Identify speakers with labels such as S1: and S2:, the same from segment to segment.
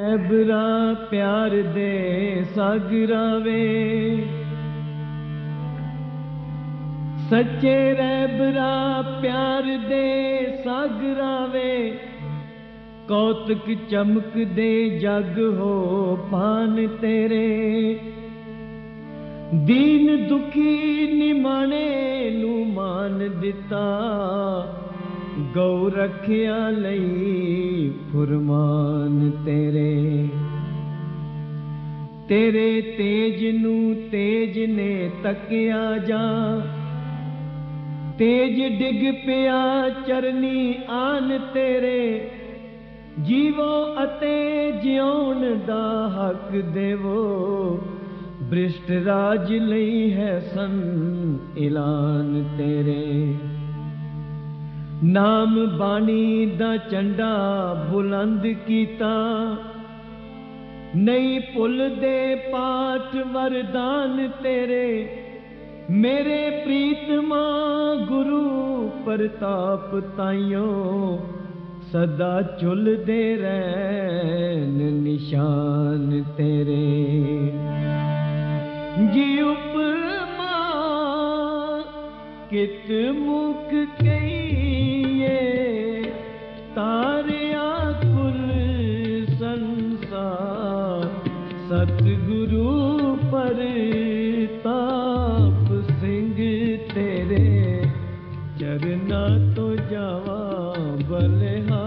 S1: ਐਬਰਾ ਪਿਆਰ ਦੇ ਸਾਗਰਾਂ ਵੇ। ਸੱਚੇ ਰੈਬਰਾ ਪਿਆਰ ਦੇ ਸਾਗਰਾਂ ਵੇ। ਕੌਤਕ ਚਮਕ ਦੇ ਜਗ ਹੋ ਪਾਨ ਤੇਰੇ। ਦੀਨ ਦੁਖੀ ਨਿਮਾਣੇ ਨੂੰ ਮਾਨ ਦਿੱਤਾ। ਗਉ ਰੱਖਿਆ ਲਈ ਫੁਰਮਾਨ ਤੇਰੇ। ਤੇਰੇ ਤੇਜ ਨੂੰ ਤੇਜ ਨੇ ਤੱਕਿਆ ਜਾ। ਤੇਜ ਡਿੱਗ ਪਿਆ ਚਰਨੀ ਆਨ ਤੇਰੇ। ਜੀਵੋ ਅਤੇ ਜਿਉਣ ਦਾ ਹੱਕ ਦੇਵੋ। ਬ੍ਰਿਸ਼ਟ ਰਾਜ ਲਈ ਹੈ ਸੰ ਐਲਾਨ ਤੇਰੇ। ਨਾਮ ਬਾਣੀ ਦਾ ਚੰਡਾ ਬੁਲੰਦ ਕੀਤਾ। ਨਹੀਂ ਭੁੱਲਦੇ ਪਾਠ ਵਰਦਾਨ ਤੇਰੇ। ਮੇਰੇ ਪ੍ਰੀਤਮਾ ਗੁਰੂ ਪ੍ਰਤਾਪ ਤਾਈਓ, ਸਦਾ ਝੁਲਦੇ ਰਹਿਣ ਨਿਸ਼ਾਨ ਤੇਰੇ। ਜੀ ਉਪਮਾ ਕਿਤ ਮੁਖ ਕਈਏ ਸਤਿਗੁਰੂ ਪਰਤਾਪ ਸਿੰਘ ਤੇਰੇ ਚਰਨਾ ਤੋਂ ਜਾਵਾ ਬਲਿਹਾਰ।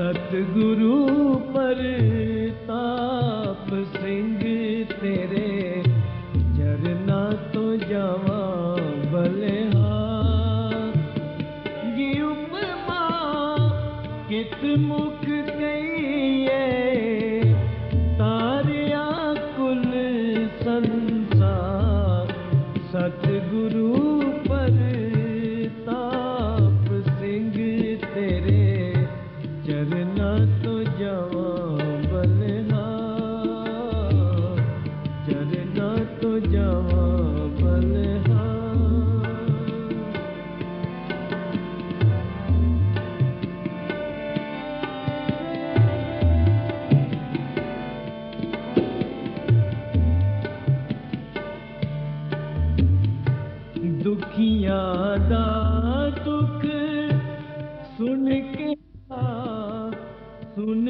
S1: ਸਤਿਗੁਰੂ ਪਰਤਾਪ ਸਿੰਘ ਤੇਰੇ ਚਰਨਾ ਤੋਂ ਜਾਵਾਂ ਬਲਿਹਾਰ ਜੀ ਉਪਮਾ ਕਿਤ ਮੁਖ ਕਈਏ ਸੁਣ ਕੇ ਆ, ਸੁਨ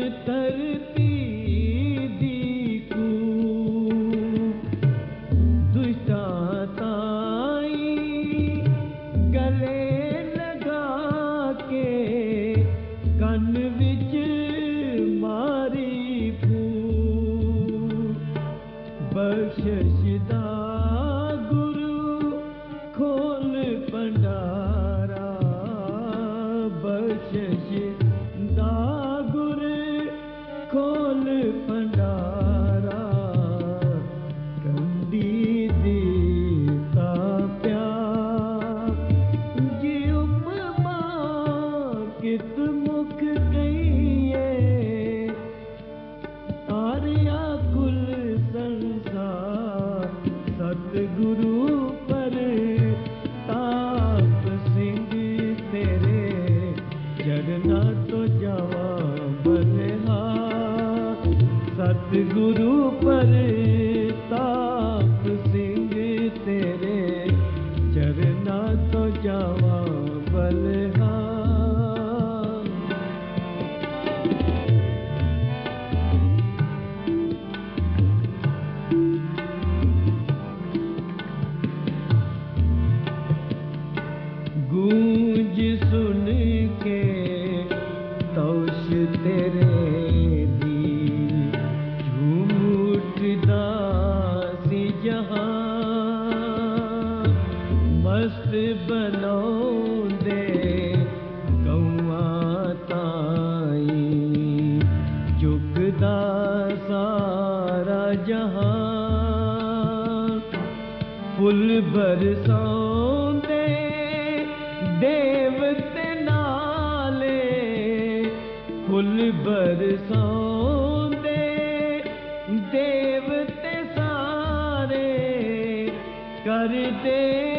S1: ਸਤਿਗੁਰੂ ਪਰ ਤਾਪ ਸਿੰਘ ਤੇਰੇ ਚਰਨਾ ਤੋਂ ਜਾਵਾ ਬਲਿਹਾਰ ਗੂੰਜ ਸੁਣ ਕੇ ਜਹਾਂ ਫੁੱਲ ਬਰਸਾਉਂਦੇ ਦੇਵਤੇ ਨਾਲੇ ਫੁੱਲ ਬਰਸਾਉਂਦੇ ਦੇਵਤੇ ਸਾਰੇ ਕਰਦੇ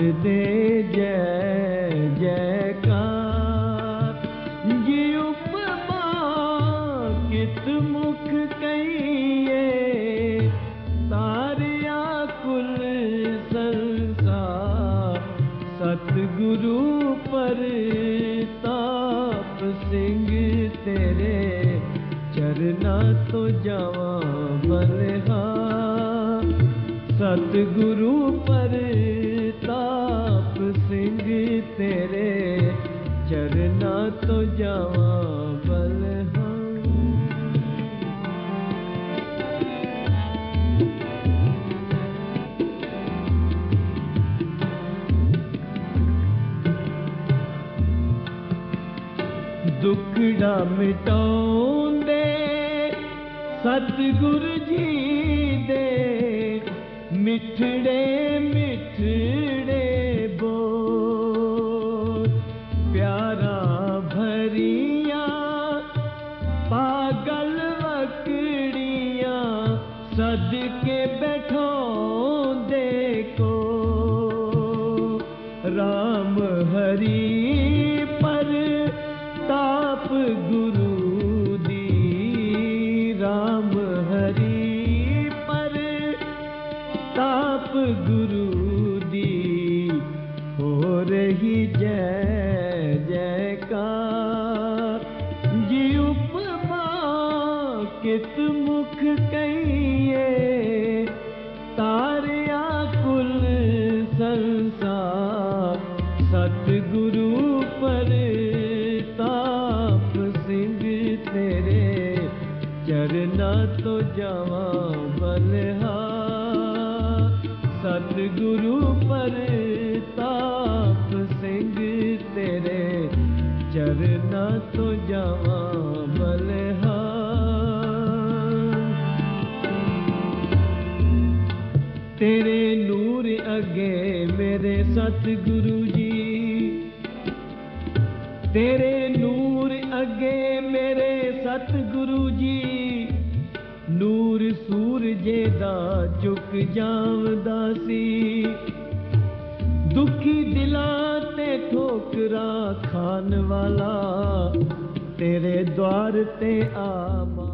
S1: ਕਰਦੇ ਜੈ ਜੈਕਾਰ। ਜੀ ਉਪਮਾ ਕਿਤ ਮੁਖ ਕਈਏ ਤਾਰਿਆ ਕੁਲ ਸੰਸਾਰ, ਸਤਿਗੁਰੂ ਪਰਤਾਪ ਸਿੰਘ ਤੇਰੇ ਚਰਨਾ ਤੋਂ ਜਾਵਾਂ ਬਲਹਾ ਸਤਿਗੁਰੂ ਪਰਤਾਪ ਸਿੰਘ ਤੇਰੇ ਚਰਨਾਂ ਤੋਂ ਜਾਵਾਂ ਬਲਹਾ ਦੁੱਖੜਾ ਮਿਟਾਉਂਦੇ ਸਤਿਗੁਰ ਜੀ ਦੇ ਮਿੱਠੜੇ ਤਾਪ ਗੁਰੂ ਦੀ ਹੋ ਰਹੀ ਜੈ ਜੈਕਾਰ। ਜੀ ਉਪਮਾ ਕਿਤ ਮੁਖ ਕਈਏ ਤਾਰਿਆ ਕੁਲ ਸੰਸਾਰ, ਸਤਿਗੁਰੂ ਪਰਤਾਪ ਸਤਿਗੁਰੂ ਪਰਤਾਪ ਸਿੰਘ ਤੇਰੇ ਚਰਨਾ ਤੋਂ ਜਾਵਾਂ ਬਲਹਾ ਤੇਰੇ ਨੂਰ ਅੱਗੇ ਮੇਰੇ ਸਤਿਗੁਰੂ ਜੀ। ਤੇਰੇ ਨੂਰ ਅੱਗੇ ਮੇਰੇ ਸਤਿਗੁਰੂ ਜੀ। ਨੂਰ ਸੂਰਜੇ ਦਾ ਝੁਕ ਜਾਵਦਾ ਸੀ ਦੁਖੀ ਦਿਲਾਂ ਤੇ ਠੋਕਰਾ ਖਾਨ ਵਾਲਾ ਤੇਰੇ ਦਵਾਰ ਤੇ ਆਮਾ